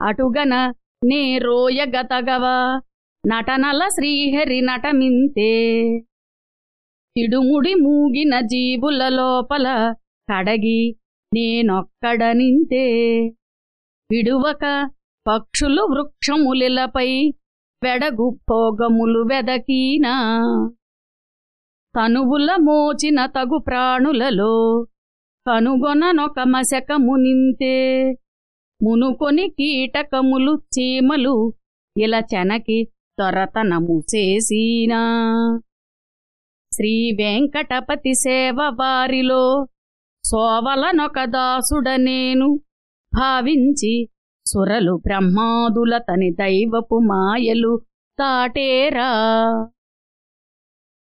అటుగన నే రోయగతగవా నటనల శ్రీహరి నటమింతే. తిడుముడి మూగిన జీవుల లోపల కడగి నేనొక్కడనింతే. విడువక పక్షులు వృక్షములిలపై వెడగు భోగములు వెదకీనా. తనువుల మోచిన తగు ప్రాణులలో కనుగొననొక మశకమునింతే మునుకొని కీటకములు చీమలు ఇలా చెనకి త్వరతనము చేసినా. శ్రీ వెంకటపతి సేవ వారిలో సోవలనొక దాసుడనేను భావించి సురలు బ్రహ్మాదుల తని దైవపు మాయలు తాటేరా.